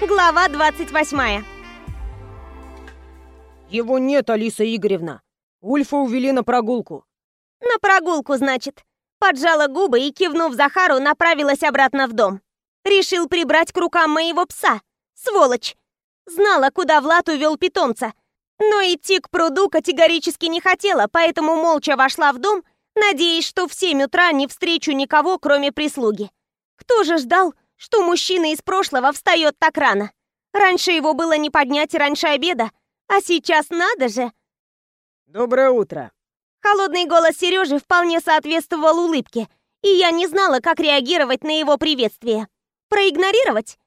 Глава 28 Его нет, Алиса Игоревна. Ульфа увели на прогулку. На прогулку, значит. Поджала губы и, кивнув Захару, направилась обратно в дом. Решил прибрать к рукам моего пса. Сволочь! Знала, куда Влад увел питомца. Но идти к пруду категорически не хотела, поэтому молча вошла в дом, надеясь, что в 7 утра не встречу никого, кроме прислуги. Кто же ждал, что мужчина из прошлого встает так рано? Раньше его было не поднять раньше обеда, а сейчас надо же. Доброе утро. Холодный голос Сережи вполне соответствовал улыбке, и я не знала, как реагировать на его приветствие. Проигнорировать?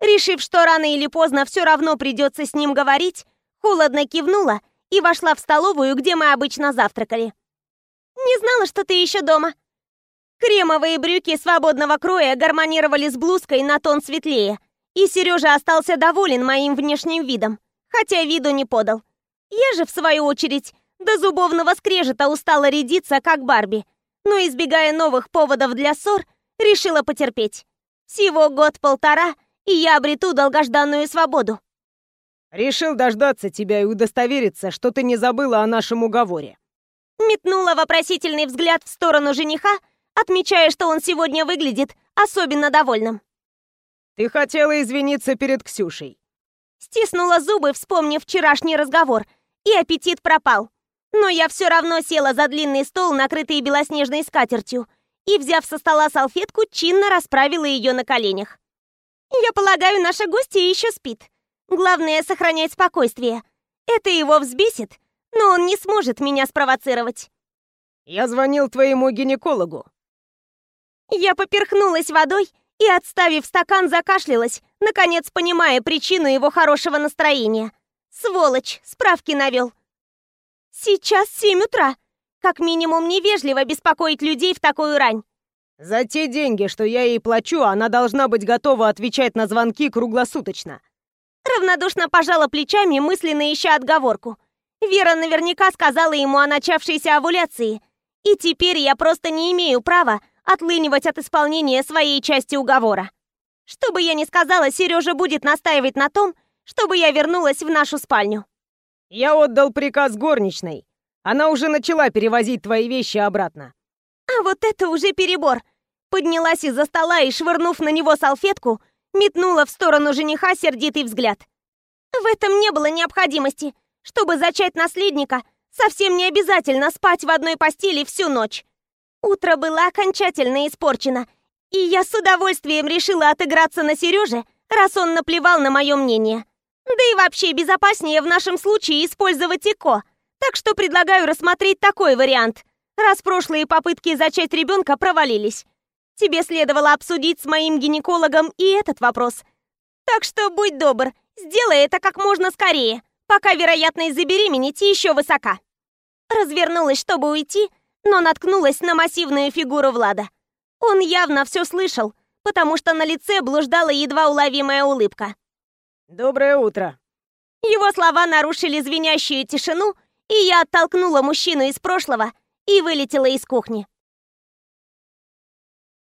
Решив, что рано или поздно все равно придется с ним говорить, холодно кивнула и вошла в столовую, где мы обычно завтракали. «Не знала, что ты еще дома». Кремовые брюки свободного кроя гармонировали с блузкой на тон светлее, и Сережа остался доволен моим внешним видом, хотя виду не подал. Я же, в свою очередь, до зубовного скрежета устала рядиться, как Барби, но, избегая новых поводов для ссор, решила потерпеть. Всего год-полтора, и я обрету долгожданную свободу. Решил дождаться тебя и удостовериться, что ты не забыла о нашем уговоре. Метнула вопросительный взгляд в сторону жениха, отмечая, что он сегодня выглядит особенно довольным. Ты хотела извиниться перед Ксюшей. Стиснула зубы, вспомнив вчерашний разговор, и аппетит пропал. Но я все равно села за длинный стол, накрытый белоснежной скатертью, и, взяв со стола салфетку, чинно расправила ее на коленях. «Я полагаю, наша гостья еще спит. Главное — сохранять спокойствие. Это его взбесит, но он не сможет меня спровоцировать». «Я звонил твоему гинекологу». Я поперхнулась водой и, отставив стакан, закашлялась, наконец понимая причину его хорошего настроения. Сволочь, справки навел. Сейчас семь утра. Как минимум невежливо беспокоить людей в такую рань. За те деньги, что я ей плачу, она должна быть готова отвечать на звонки круглосуточно. Равнодушно пожала плечами, мысленно ища отговорку. Вера наверняка сказала ему о начавшейся овуляции. И теперь я просто не имею права отлынивать от исполнения своей части уговора. Что бы я ни сказала, Сережа будет настаивать на том, чтобы я вернулась в нашу спальню. Я отдал приказ горничной. Она уже начала перевозить твои вещи обратно. А вот это уже перебор. Поднялась из-за стола и, швырнув на него салфетку, метнула в сторону жениха сердитый взгляд. В этом не было необходимости. Чтобы зачать наследника, совсем не обязательно спать в одной постели всю ночь. Утро было окончательно испорчено, и я с удовольствием решила отыграться на Сереже, раз он наплевал на мое мнение. Да и вообще безопаснее в нашем случае использовать ЭКО, так что предлагаю рассмотреть такой вариант, раз прошлые попытки зачать ребенка провалились. Тебе следовало обсудить с моим гинекологом и этот вопрос. Так что будь добр, сделай это как можно скорее, пока вероятность забеременеть еще высока. Развернулась, чтобы уйти, но наткнулась на массивную фигуру Влада. Он явно все слышал, потому что на лице блуждала едва уловимая улыбка. «Доброе утро!» Его слова нарушили звенящую тишину, и я оттолкнула мужчину из прошлого и вылетела из кухни.